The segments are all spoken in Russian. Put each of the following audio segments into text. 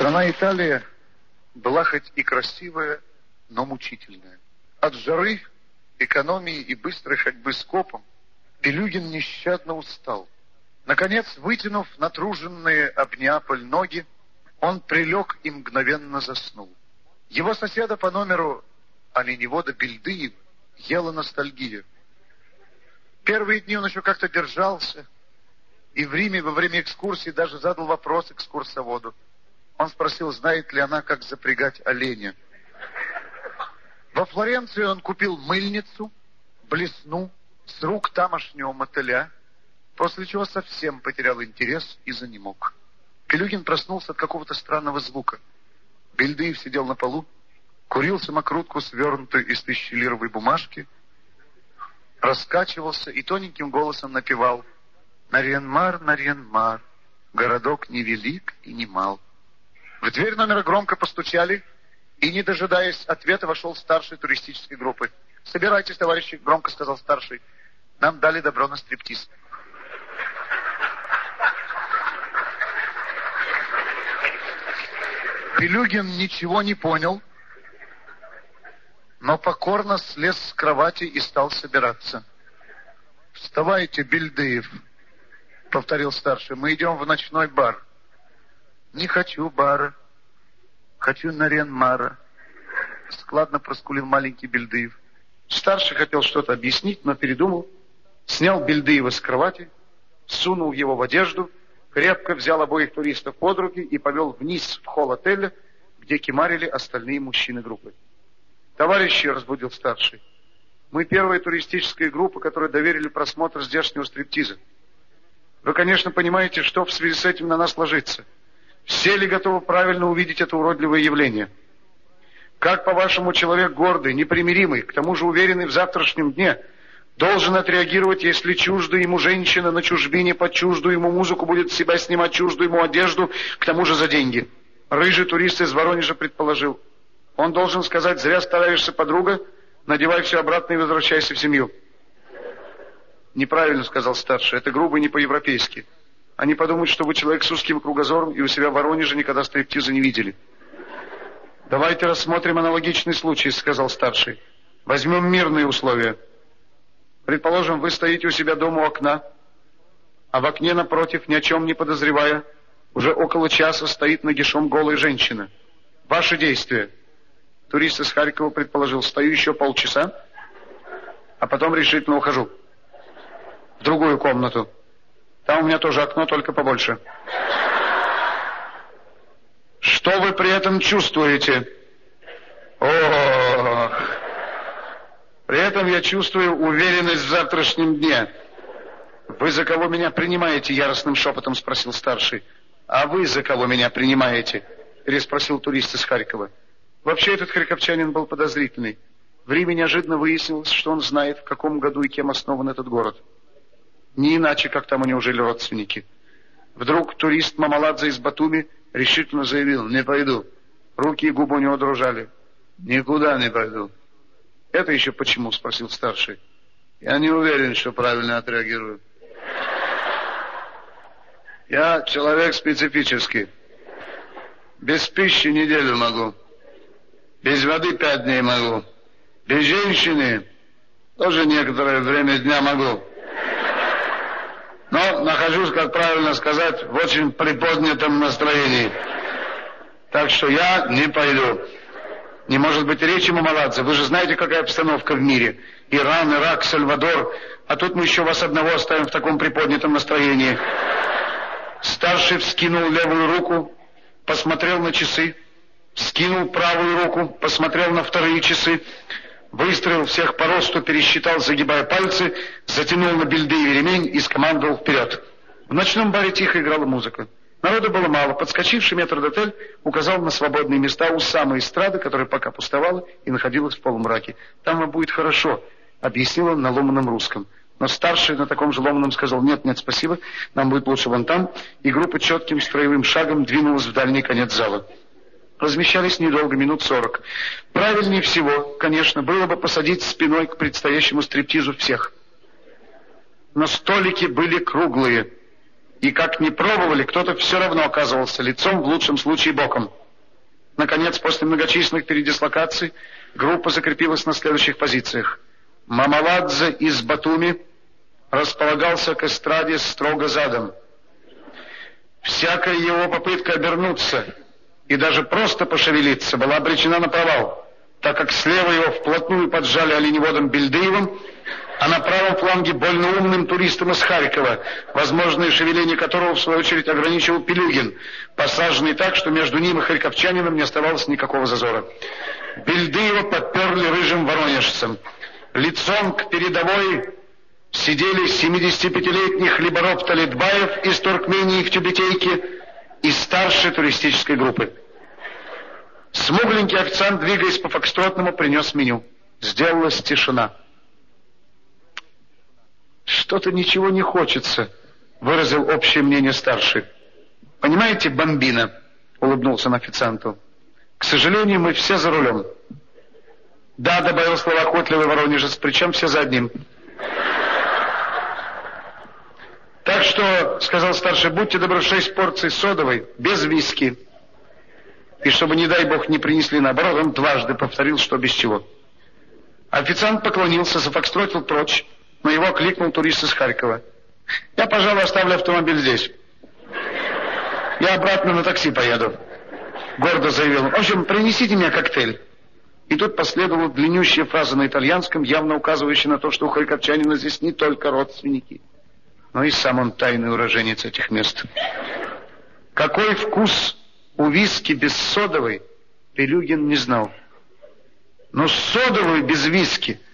Страна Италия была хоть и красивая, но мучительная. От жары, экономии и быстрой ходьбы с копом Пелюгин нещадно устал. Наконец, вытянув натруженные об Неаполь ноги, он прилег и мгновенно заснул. Его соседа по номеру оленевода Бельдыев ела ностальгия. Первые дни он еще как-то держался, и в Риме во время экскурсии даже задал вопрос экскурсоводу. Он спросил, знает ли она, как запрягать оленя. Во Флоренции он купил мыльницу, блесну, с рук тамошнего мотыля, после чего совсем потерял интерес и занемог. Пелюгин проснулся от какого-то странного звука. Бельдыев сидел на полу, курил самокрутку, свернутую из тысячелировой бумажки, раскачивался и тоненьким голосом напевал «Нарьянмар, Нарьянмар, городок невелик и не мал». В дверь номера громко постучали, и, не дожидаясь ответа, вошел старший туристической группы. «Собирайтесь, товарищи», — громко сказал старший. «Нам дали добро на стриптиз». Пелюгин ничего не понял, но покорно слез с кровати и стал собираться. «Вставайте, Бельдыев», — повторил старший, — «мы идем в ночной бар». Не хочу бара, хочу на Ренмара. Складно проскулил маленький Бельдыев. Старший хотел что-то объяснить, но передумал. Снял Бельдыева с кровати, сунул его в одежду, крепко взял обоих туристов под руки и повел вниз в холл отеля, где кемарили остальные мужчины группы. «Товарищи!» — разбудил старший. «Мы первая туристическая группа, которой доверили просмотр здешнего стриптиза. Вы, конечно, понимаете, что в связи с этим на нас ложится». Все ли готовы правильно увидеть это уродливое явление? Как, по-вашему, человек гордый, непримиримый, к тому же уверенный в завтрашнем дне, должен отреагировать, если чуждая ему женщина на чужбине под чуждую ему музыку будет себя снимать чуждую ему одежду, к тому же за деньги? Рыжий турист из Воронежа предположил. Он должен сказать, зря стараешься, подруга, надевай все обратно и возвращайся в семью. Неправильно, сказал старший, это грубо не по-европейски. Они подумают, что вы человек с узким кругозором и у себя в Воронеже никогда стриптиза не видели. Давайте рассмотрим аналогичный случай, сказал старший. Возьмем мирные условия. Предположим, вы стоите у себя дома у окна, а в окне напротив, ни о чем не подозревая, уже около часа стоит нагишом голая женщина. Ваши действия. Турист из Харькова предположил, стою еще полчаса, а потом решительно ухожу в другую комнату. Там у меня тоже окно, только побольше. Что вы при этом чувствуете? Ох! При этом я чувствую уверенность в завтрашнем дне. Вы за кого меня принимаете? Яростным шепотом спросил старший. А вы за кого меня принимаете? Переспросил турист из Харькова. Вообще этот харьковчанин был подозрительный. В Риме неожиданно выяснилось, что он знает, в каком году и кем основан этот город. Не иначе, как там у него жили родственники. Вдруг турист Мамаладзе из Батуми решительно заявил, не пойду. Руки и губы у него дрожали. Никуда не пойду. Это еще почему? Спросил старший. Я не уверен, что правильно отреагирую. Я человек специфический. Без пищи неделю могу. Без воды пять дней могу. Без женщины тоже некоторое время дня могу но нахожусь, как правильно сказать, в очень приподнятом настроении. Так что я не пойду. Не может быть речи, Мамаладзе. Вы же знаете, какая обстановка в мире. Иран, Ирак, Сальвадор. А тут мы еще вас одного оставим в таком приподнятом настроении. Старший вскинул левую руку, посмотрел на часы, вскинул правую руку, посмотрел на вторые часы, Выстроил всех по росту, пересчитал, загибая пальцы, затянул на бельды и ремень и скомандовал вперед. В ночном баре тихо играла музыка. Народу было мало. Подскочивший метрдотель указал на свободные места у самой эстрады, которая пока пустовала и находилась в полумраке. «Там вам будет хорошо», — объяснил он на ломаном русском. Но старший на таком же ломаном сказал «Нет, нет, спасибо, нам будет лучше вон там», и группа четким строевым шагом двинулась в дальний конец зала размещались недолго, минут сорок. Правильнее всего, конечно, было бы посадить спиной к предстоящему стриптизу всех. Но столики были круглые. И как ни пробовали, кто-то все равно оказывался лицом, в лучшем случае боком. Наконец, после многочисленных передислокаций, группа закрепилась на следующих позициях. Мамаладзе из Батуми располагался к эстраде строго задом. Всякая его попытка обернуться и даже просто пошевелиться была обречена на провал, так как слева его вплотную поджали оленеводом Бельдыевым, а на правом фланге больно умным туристом из Харькова, возможное шевеление которого, в свою очередь, ограничивал Пелюгин, посаженный так, что между ним и харьковчанином не оставалось никакого зазора. Бельдыева подперли рыжим воронежцем. Лицом к передовой сидели 75-летний хлебороб Талитбаев из Туркмении в Тюбетейке и старшей туристической группы. Смугленький официант, двигаясь по фокстротному, принес меню. Сделалась тишина. «Что-то ничего не хочется», — выразил общее мнение старший. «Понимаете, бомбина», — улыбнулся он официанту. «К сожалению, мы все за рулем». «Да», — добавил словоохотливый воронежец, «причем все за одним». «Так что», — сказал старший, — «будьте добры, шесть порций содовой, без виски». И чтобы, не дай бог, не принесли наоборот, он дважды повторил, что без чего. Официант поклонился, зафокстротил прочь но его кликнул турист из Харькова. «Я, пожалуй, оставлю автомобиль здесь. Я обратно на такси поеду», — гордо заявил. «В общем, принесите мне коктейль». И тут последовала длиннющая фраза на итальянском, явно указывающая на то, что у харьковчанина здесь не только родственники, но и сам он тайный уроженец этих мест. Какой вкус у виски без содовой, Пелюгин не знал. Но содовую без виски —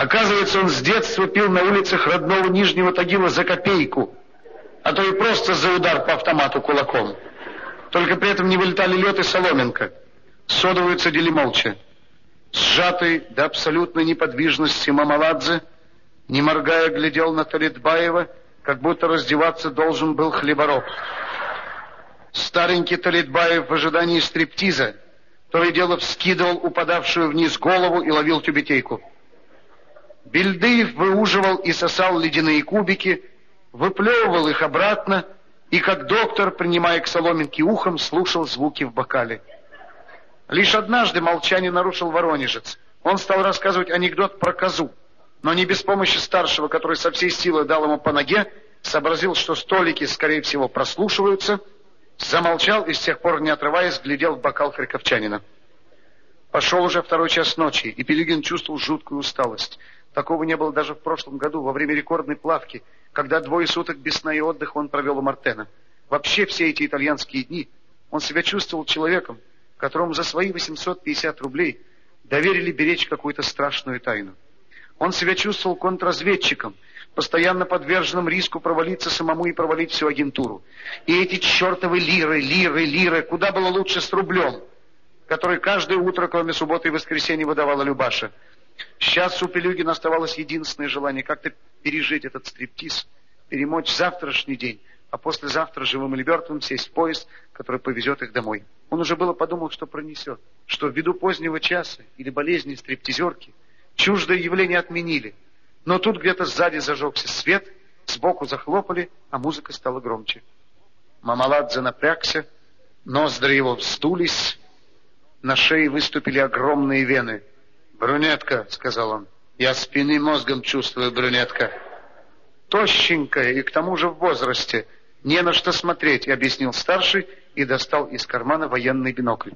Оказывается, он с детства пил на улицах родного Нижнего Тагила за копейку, а то и просто за удар по автомату кулаком. Только при этом не вылетали лед и соломинка. Содовую цедили молча. Сжатый до абсолютной неподвижности Мамаладзе, не моргая, глядел на Талитбаева, как будто раздеваться должен был хлебороб. Старенький Талитбаев в ожидании стриптиза то и дело вскидывал упадавшую вниз голову и ловил тюбетейку. Бельдыев выуживал и сосал ледяные кубики, выплевывал их обратно и, как доктор, принимая к соломинке ухом, слушал звуки в бокале. Лишь однажды молчание нарушил Воронежец. Он стал рассказывать анекдот про козу, но не без помощи старшего, который со всей силы дал ему по ноге, сообразил, что столики, скорее всего, прослушиваются, замолчал и с тех пор, не отрываясь, глядел в бокал харьковчанина. Пошел уже второй час ночи, и Пелегин чувствовал жуткую усталость. Такого не было даже в прошлом году, во время рекордной плавки, когда двое суток без сна и отдыха он провел у Мартена. Вообще все эти итальянские дни он себя чувствовал человеком, которому за свои 850 рублей доверили беречь какую-то страшную тайну. Он себя чувствовал контрразведчиком, постоянно подверженным риску провалиться самому и провалить всю агентуру. И эти чертовы лиры, лиры, лиры, куда было лучше с рублем, который каждое утро, кроме субботы и воскресенья, выдавала Любаша. Сейчас у Пелюгина оставалось единственное желание как-то пережить этот стриптиз, перемочь завтрашний день, а послезавтра живым или мертвым сесть в поезд, который повезет их домой. Он уже было подумал, что пронесет, что ввиду позднего часа или болезни стриптизерки чуждое явление отменили. Но тут где-то сзади зажегся свет, сбоку захлопали, а музыка стала громче. Мамаладзе напрягся, ноздри его вздулись, на шее выступили огромные вены — «Брюнетка», — сказал он. «Я спины мозгом чувствую, брюнетка». «Тощенькая и к тому же в возрасте. Не на что смотреть», — объяснил старший и достал из кармана военный бинокль.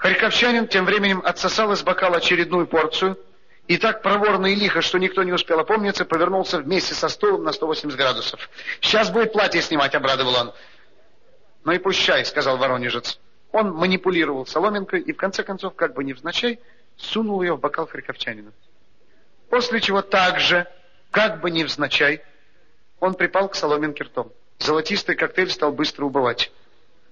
Харьковчанин тем временем отсосал из бокала очередную порцию и так проворно и лихо, что никто не успел опомниться, повернулся вместе со стулом на 180 градусов. «Сейчас будет платье снимать», — обрадовал он. «Ну и пущай», — сказал Воронежец. Он манипулировал соломинкой и, в конце концов, как бы невзначай, сунул ее в бокал харьковчанина. После чего также, как бы невзначай, он припал к соломинке ртом. Золотистый коктейль стал быстро убывать.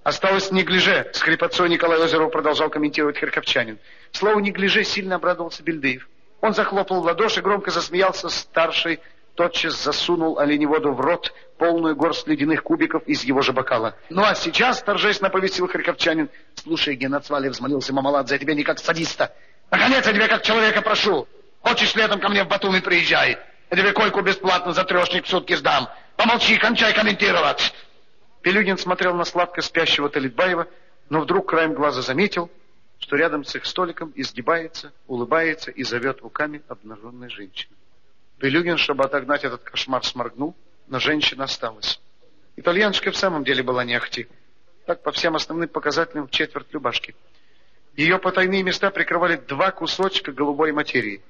Осталось неглиже, с хрипотцой Николай Озеров продолжал комментировать харьковчанин. Слово неглиже сильно обрадовался Бельдыев. Он захлопал в ладоши, громко засмеялся старший тотчас засунул оленеводу в рот полную горсть ледяных кубиков из его же бокала. «Ну а сейчас, — торжественно повесил харьковчанин, — слушай, Геноцвали, — взмолился Мамаладзе, — я тебя не как садиста. Наконец, я тебя как человека прошу. Хочешь летом ко мне в Батуми приезжай. Я тебе койку бесплатно за трешник в сутки сдам. Помолчи, кончай комментировать. Пелюгин смотрел на сладко спящего Талитбаева, но вдруг краем глаза заметил, что рядом с их столиком изгибается, улыбается и зовет руками обнаженная женщина. Пелюгин, чтобы отогнать этот кошмар, сморгнул, но женщина осталась. Итальяночка в самом деле была не ахти. Так по всем основным показателям в четверть Любашки. Ее потайные места прикрывали два кусочка голубой материи.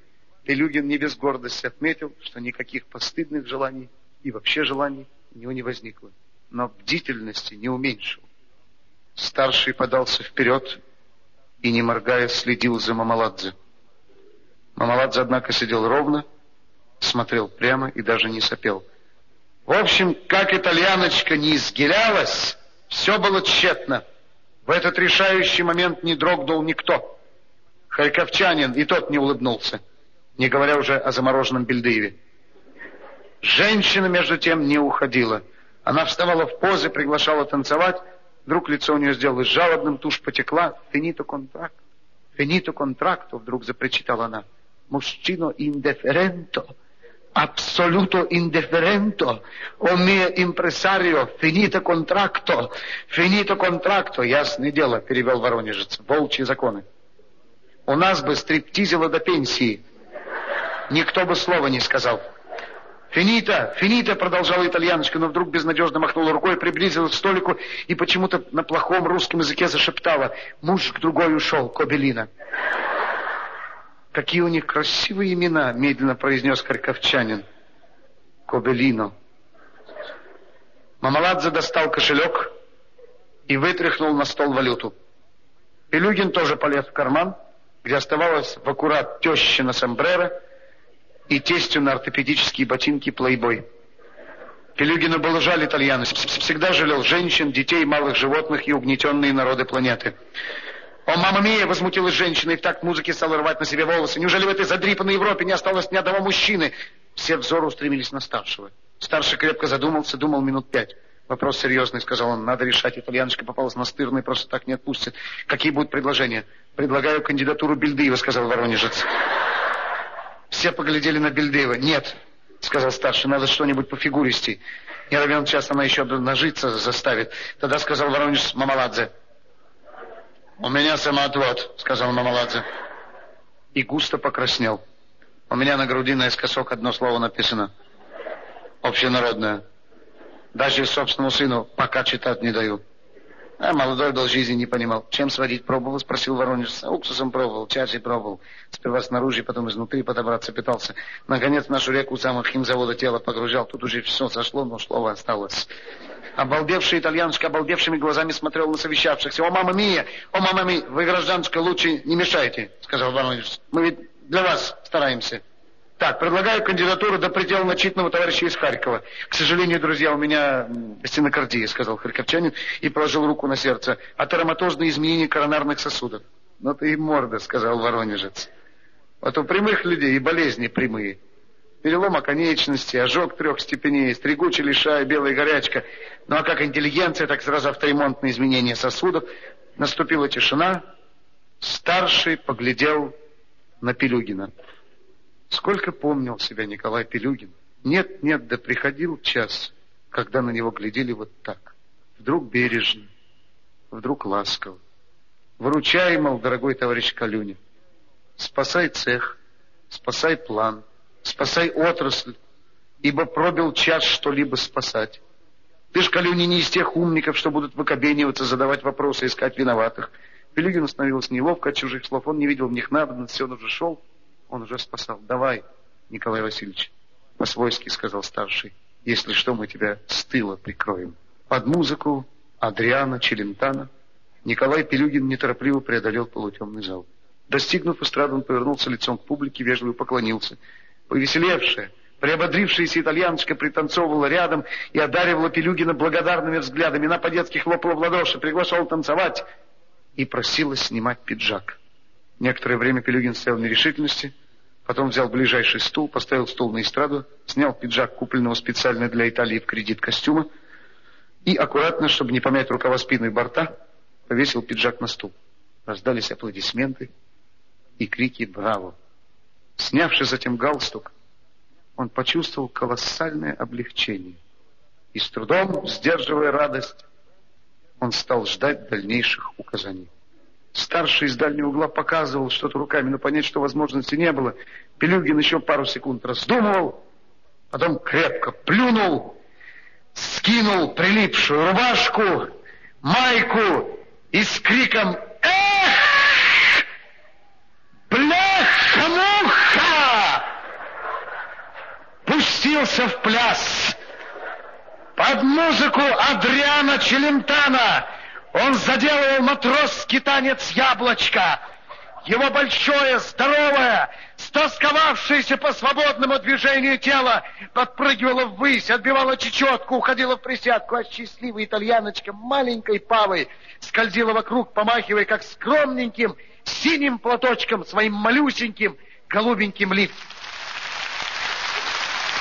Пелюгин не без гордости отметил, что никаких постыдных желаний и вообще желаний у него не возникло, но бдительности не уменьшил. Старший подался вперед и, не моргая, следил за Мамаладзе. Мамаладзе, однако, сидел ровно, смотрел прямо и даже не сопел. В общем, как итальяночка не изгилялась, все было тщетно. В этот решающий момент не дрогнул никто. Харьковчанин и тот не улыбнулся, не говоря уже о замороженном Бельдыеве. Женщина, между тем, не уходила. Она вставала в позы, приглашала танцевать. Вдруг лицо у нее сделалось жалобным, тушь потекла. «Финито контракт! Финито контракто!» Вдруг запричитала она. «Мужчино индиференто! Абсолютно индиференто! О мие импресарио! Финито контракто! Финито контракто!» «Ясное дело», — перевел Воронежец. «Волчьи законы. У нас бы стриптизило до пенсии. Никто бы слова не сказал». «Финита! Финита!» — продолжала итальяночка, но вдруг безнадежно махнула рукой, приблизилась к столику и почему-то на плохом русском языке зашептала. «Муж к другой ушел, Кобелина». «Какие у них красивые имена!» — медленно произнес харьковчанин. «Кобелино». Мамаладзе достал кошелек и вытряхнул на стол валюту. Пелюгин тоже полез в карман, где оставалась в аккурат тещина сомбреро, и тестью на ортопедические ботинки плейбой. Пелюгину было жаль итальянов, всегда жалел женщин, детей, малых животных и угнетенные народы планеты. «О, мама мия!» — возмутилась женщина и в такт музыки стала рвать на себе волосы. «Неужели в этой задрипанной Европе не осталось ни одного мужчины?» Все взоры устремились на старшего. Старший крепко задумался, думал минут пять. «Вопрос серьезный», — сказал он. «Надо решать. Итальяночка попалась настырной, просто так не отпустит. Какие будут предложения?» «Предлагаю кандидатуру Бельдыева», — сказал Воронежец. Все поглядели на Бельдеева. «Нет», — сказал старший, — «надо что-нибудь по фигуристей. Не равен час она еще нажиться заставит». Тогда сказал Воронеж Мамаладзе. «У меня самоотвод», — сказал Мамаладзе. И густо покраснел. У меня на груди наискосок одно слово написано. Общенародное. Даже собственному сыну пока читать не даю. А молодой был жизни не понимал. Чем сводить пробовал, спросил Воронеж. Уксусом пробовал, чачей пробовал. Сперва снаружи, потом изнутри подобраться пытался. Наконец нашу реку у самого химзавода тело погружал. Тут уже все сошло, но слово осталось. Обалдевший итальянушка обалдевшими глазами смотрел на совещавшихся. «О, мама мия! О, мама мия! Вы, гражданка, лучше не мешайте!» — сказал Воронеж. «Мы ведь для вас стараемся». Так, предлагаю кандидатуру до предела начитанного товарища из Харькова. К сожалению, друзья, у меня стенокардия, сказал харьковчанин и положил руку на сердце. Атероматозные изменения коронарных сосудов. Ну ты и морда, сказал воронежец. Вот у прямых людей и болезни прямые. Перелом оконечности, ожог трех степеней, стригучий лишая, белая горячка. Ну а как интеллигенция, так сразу авторемонтные изменения сосудов. Наступила тишина. Старший поглядел на Пилюгина. Сколько помнил себя Николай Пелюгин. Нет, нет, да приходил час, когда на него глядели вот так. Вдруг бережно, вдруг ласково. Выручай, мол, дорогой товарищ Калюня. Спасай цех, спасай план, спасай отрасль, ибо пробил час что-либо спасать. Ты ж, Калюня, не из тех умников, что будут выкобениваться, задавать вопросы, искать виноватых. Пелюгин становился неловко от чужих слов, он не видел в них надобности, он уже шел, он уже спасал. Давай, Николай Васильевич, по-свойски, сказал старший. Если что, мы тебя с тыла прикроем. Под музыку Адриана Челентана Николай Пелюгин неторопливо преодолел полутемный зал. Достигнув эстрады, он повернулся лицом к публике, вежливо поклонился. Повеселевшая, приободрившаяся итальяночка пританцовывала рядом и одаривала Пелюгина благодарными взглядами. Она по-детски хлопала в ладоши, приглашала танцевать и просила снимать пиджак. Некоторое время Пелюгин стоял в нерешительности, потом взял ближайший стул, поставил стул на эстраду, снял пиджак, купленного специально для Италии в кредит костюма, и аккуратно, чтобы не помять рукава спины и борта, повесил пиджак на стул. Раздались аплодисменты и крики «Браво!». Снявши затем галстук, он почувствовал колоссальное облегчение. И с трудом, сдерживая радость, он стал ждать дальнейших указаний. Старший из дальнего угла показывал что-то руками, но понять, что возможности не было. Пелюгин еще пару секунд раздумывал, потом крепко плюнул, скинул прилипшую рубашку, майку и с криком «Эх! Бляха-муха!» пустился в пляс под музыку Адриана Челентана — он заделывал матросский танец яблочко. Его большое, здоровое, стосковавшееся по свободному движению тело подпрыгивало ввысь, отбивало чечетку, уходило в присядку, а счастливая итальяночка маленькой павой скользила вокруг, помахивая как скромненьким синим платочком своим малюсеньким голубеньким лиф.